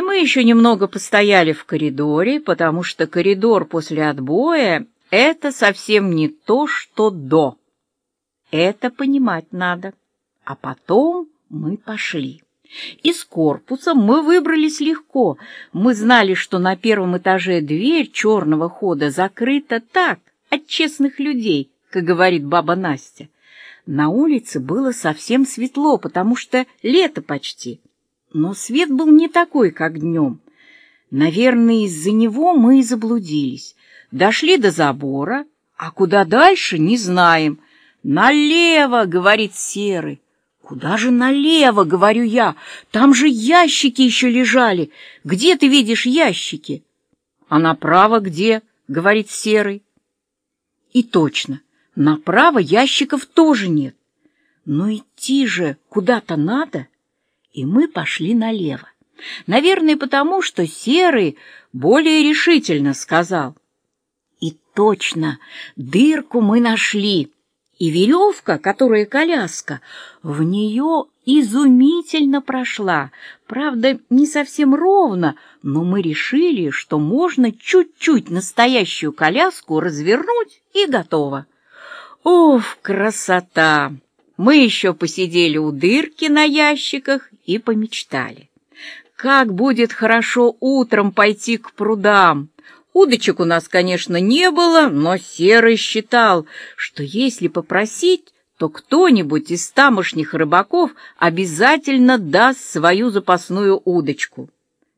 И мы еще немного постояли в коридоре, потому что коридор после отбоя — это совсем не то, что до. Это понимать надо. А потом мы пошли. Из корпуса мы выбрались легко. Мы знали, что на первом этаже дверь черного хода закрыта так, от честных людей, как говорит баба Настя. На улице было совсем светло, потому что лето почти. Но свет был не такой, как днем. Наверное, из-за него мы и заблудились. Дошли до забора, а куда дальше, не знаем. «Налево!» — говорит Серый. «Куда же налево?» — говорю я. «Там же ящики еще лежали. Где ты видишь ящики?» «А направо где?» — говорит Серый. И точно, направо ящиков тоже нет. Но идти же куда-то надо, и мы пошли налево. Наверное, потому что Серый более решительно сказал. И точно, дырку мы нашли и веревка, которая коляска, в нее изумительно прошла. Правда, не совсем ровно, но мы решили, что можно чуть-чуть настоящую коляску развернуть и готово. Оф, красота! Мы еще посидели у дырки на ящиках и помечтали. Как будет хорошо утром пойти к прудам, Удочек у нас, конечно, не было, но Серый считал, что если попросить, то кто-нибудь из тамошних рыбаков обязательно даст свою запасную удочку.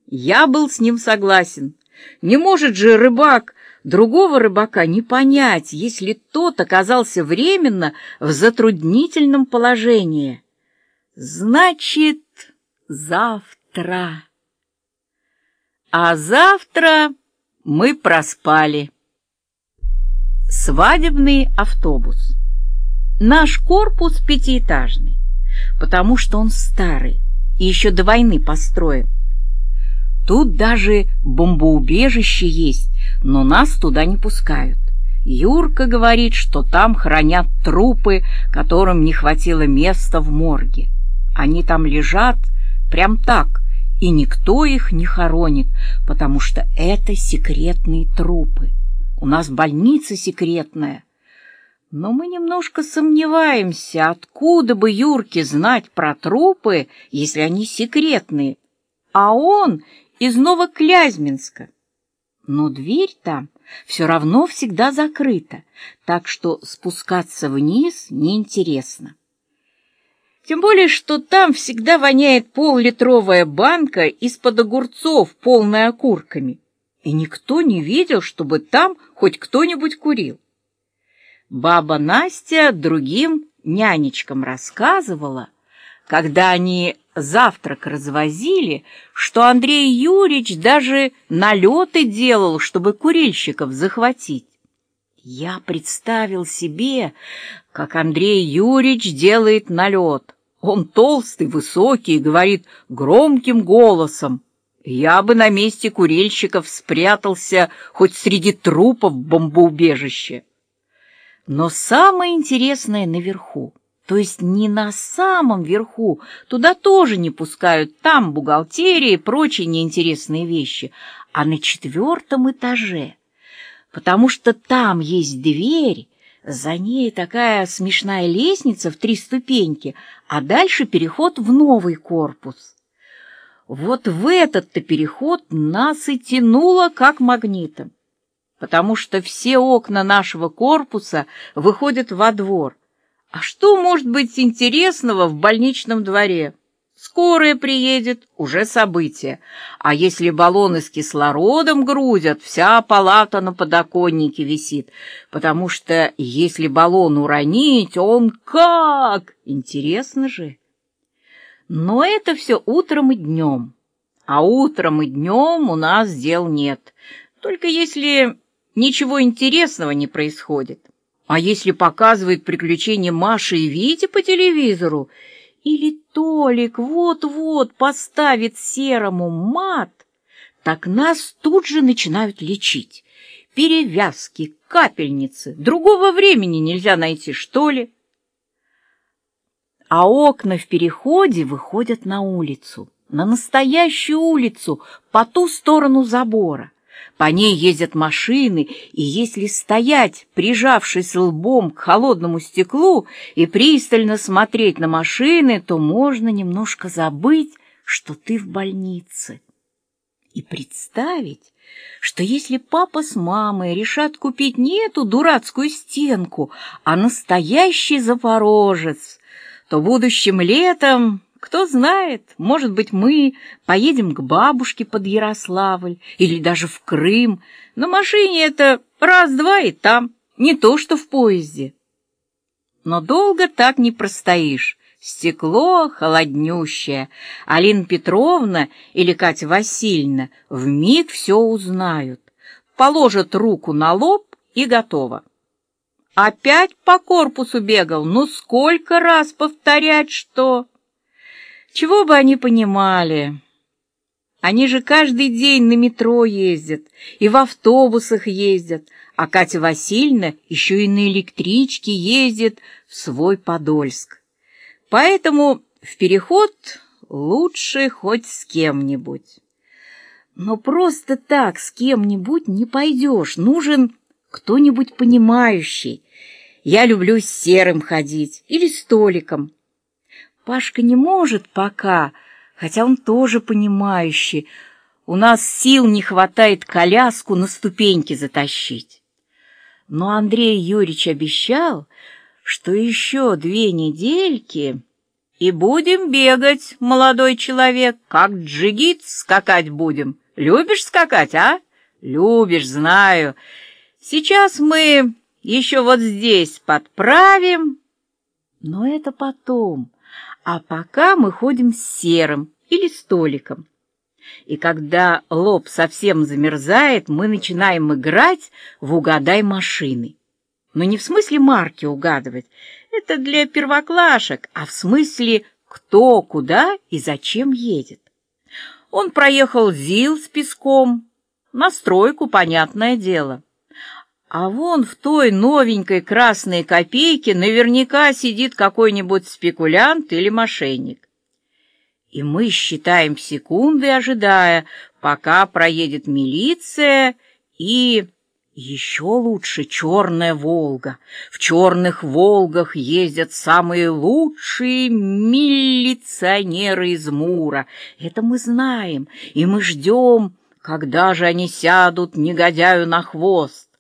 Я был с ним согласен. Не может же рыбак другого рыбака не понять, если тот оказался временно в затруднительном положении. Значит, завтра. А завтра мы проспали. Свадебный автобус. Наш корпус пятиэтажный, потому что он старый и еще до войны построен. Тут даже бомбоубежище есть, но нас туда не пускают. Юрка говорит, что там хранят трупы, которым не хватило места в морге. Они там лежат прям так, и никто их не хоронит, потому что это секретные трупы. У нас больница секретная. Но мы немножко сомневаемся, откуда бы Юрке знать про трупы, если они секретные. А он из Новоклязьминска. Но дверь там все равно всегда закрыта, так что спускаться вниз неинтересно. Тем более, что там всегда воняет поллитровая банка из-под огурцов, полная окурками. И никто не видел, чтобы там хоть кто-нибудь курил. Баба Настя другим нянечкам рассказывала, когда они завтрак развозили, что Андрей Юрьевич даже налеты делал, чтобы курильщиков захватить. Я представил себе, как Андрей Юрьевич делает налет. Он толстый, высокий, говорит громким голосом. Я бы на месте курильщиков спрятался хоть среди трупов в бомбоубежище. Но самое интересное наверху. То есть не на самом верху, туда тоже не пускают, там бухгалтерия и прочие неинтересные вещи, а на четвертом этаже, потому что там есть дверь, за ней такая смешная лестница в три ступеньки, а дальше переход в новый корпус. Вот в этот-то переход нас и тянуло как магнитом, потому что все окна нашего корпуса выходят во двор. А что может быть интересного в больничном дворе? Скорая приедет, уже событие. А если баллоны с кислородом грузят, вся палата на подоконнике висит. Потому что если баллон уронить, он как? Интересно же. Но это все утром и днем. А утром и днем у нас дел нет. Только если ничего интересного не происходит. А если показывают приключения Маши и Вити по телевизору, или Толик вот-вот поставит серому мат, так нас тут же начинают лечить. Перевязки, капельницы. Другого времени нельзя найти, что ли? А окна в переходе выходят на улицу. на настоящую улицу по ту сторону забора. По ней ездят машины, и если стоять, прижавшись лбом к холодному стеклу и пристально смотреть на машины, то можно немножко забыть, что ты в больнице. И представить, что если папа с мамой решат купить не эту дурацкую стенку, а настоящий запорожец, то будущим летом кто знает, может быть, мы поедем к бабушке под Ярославль или даже в Крым. На машине это раз-два и там, не то что в поезде. Но долго так не простоишь. Стекло холоднющее. Алина Петровна или Катя Васильевна вмиг все узнают. Положат руку на лоб и готово. Опять по корпусу бегал, ну сколько раз повторять, что... Чего бы они понимали? Они же каждый день на метро ездят и в автобусах ездят, а Катя Васильевна еще и на электричке ездит в свой Подольск. Поэтому в переход лучше хоть с кем-нибудь. Но просто так с кем-нибудь не пойдешь, нужен кто-нибудь понимающий. Я люблю с серым ходить или столиком. Пашка не может пока, хотя он тоже понимающий. У нас сил не хватает коляску на ступеньки затащить. Но Андрей Юрьевич обещал, что еще две недельки и будем бегать, молодой человек, как джигит скакать будем. Любишь скакать, а? Любишь, знаю. Сейчас мы еще вот здесь подправим, но это потом. А пока мы ходим с серым или столиком. И когда лоб совсем замерзает, мы начинаем играть в «Угадай машины». Но не в смысле марки угадывать, это для первоклашек, а в смысле кто, куда и зачем едет. Он проехал ЗИЛ с песком, на стройку, понятное дело. А вон в той новенькой красной копейке наверняка сидит какой-нибудь спекулянт или мошенник. И мы считаем секунды, ожидая, пока проедет милиция и... Еще лучше черная «Волга». В черных «Волгах» ездят самые лучшие милиционеры из Мура. Это мы знаем, и мы ждем, когда же они сядут негодяю на хвост.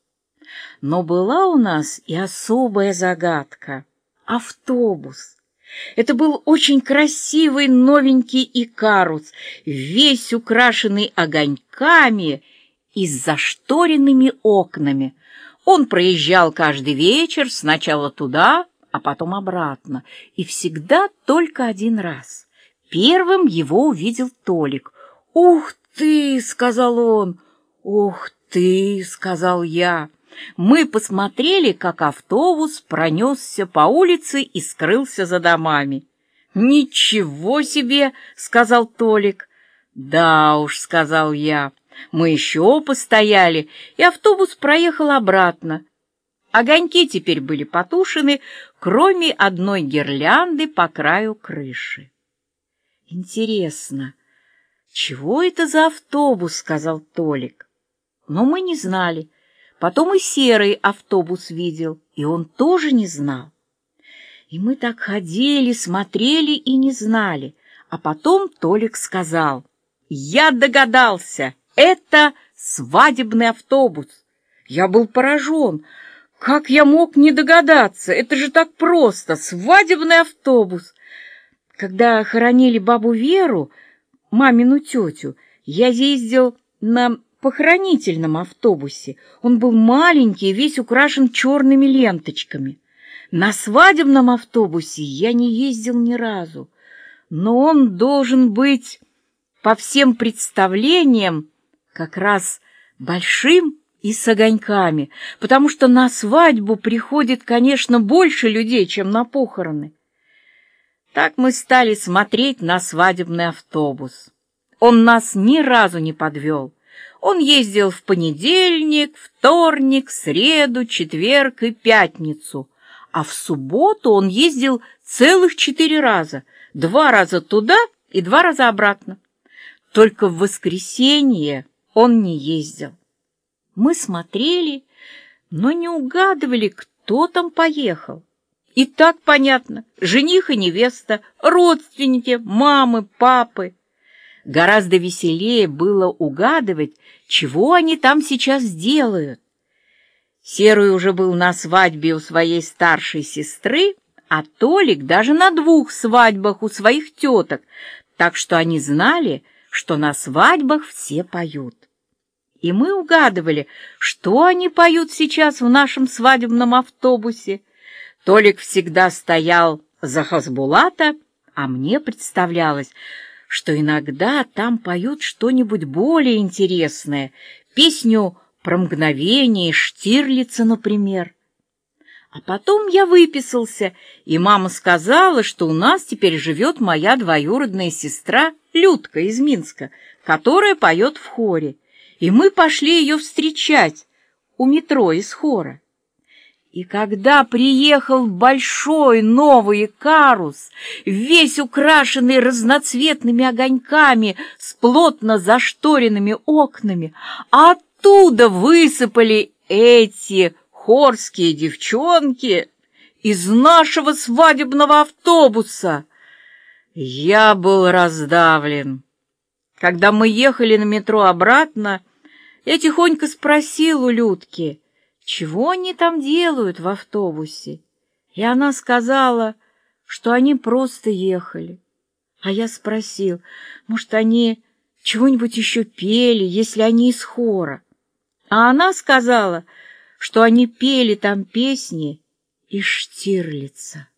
Но была у нас и особая загадка — автобус. Это был очень красивый новенький Икарус, весь украшенный огоньками и с зашторенными окнами. Он проезжал каждый вечер сначала туда, а потом обратно, и всегда только один раз. Первым его увидел Толик. «Ух ты!» — сказал он. «Ух ты!» — сказал я. Мы посмотрели, как автобус пронесся по улице и скрылся за домами. «Ничего себе!» — сказал Толик. «Да уж», — сказал я, — «мы еще постояли, и автобус проехал обратно. Огоньки теперь были потушены, кроме одной гирлянды по краю крыши». «Интересно, чего это за автобус?» — сказал Толик. Но мы не знали. Потом и серый автобус видел, и он тоже не знал. И мы так ходили, смотрели и не знали. А потом Толик сказал, «Я догадался, это свадебный автобус». Я был поражен. Как я мог не догадаться? Это же так просто, свадебный автобус. Когда хоронили бабу Веру, мамину тетю, я ездил на похоронительном автобусе. Он был маленький, весь украшен черными ленточками. На свадебном автобусе я не ездил ни разу, но он должен быть по всем представлениям как раз большим и с огоньками, потому что на свадьбу приходит, конечно, больше людей, чем на похороны. Так мы стали смотреть на свадебный автобус. Он нас ни разу не подвел. Он ездил в понедельник, вторник, среду, четверг и пятницу, а в субботу он ездил целых четыре раза, два раза туда и два раза обратно. Только в воскресенье он не ездил. Мы смотрели, но не угадывали, кто там поехал. И так понятно, жених и невеста, родственники, мамы, папы. Гораздо веселее было угадывать, чего они там сейчас делают. Серый уже был на свадьбе у своей старшей сестры, а Толик даже на двух свадьбах у своих теток, так что они знали, что на свадьбах все поют. И мы угадывали, что они поют сейчас в нашем свадебном автобусе. Толик всегда стоял за Хасбулата, а мне представлялось, что иногда там поют что-нибудь более интересное, песню про мгновение Штирлица, например. А потом я выписался, и мама сказала, что у нас теперь живет моя двоюродная сестра Людка из Минска, которая поет в хоре, и мы пошли ее встречать у метро из хора. И когда приехал большой новый карус, весь украшенный разноцветными огоньками с плотно зашторенными окнами, оттуда высыпали эти хорские девчонки из нашего свадебного автобуса. Я был раздавлен. Когда мы ехали на метро обратно, я тихонько спросил у Людки — чего они там делают в автобусе? И она сказала, что они просто ехали. А я спросил, может, они чего-нибудь еще пели, если они из хора. А она сказала, что они пели там песни из Штирлица.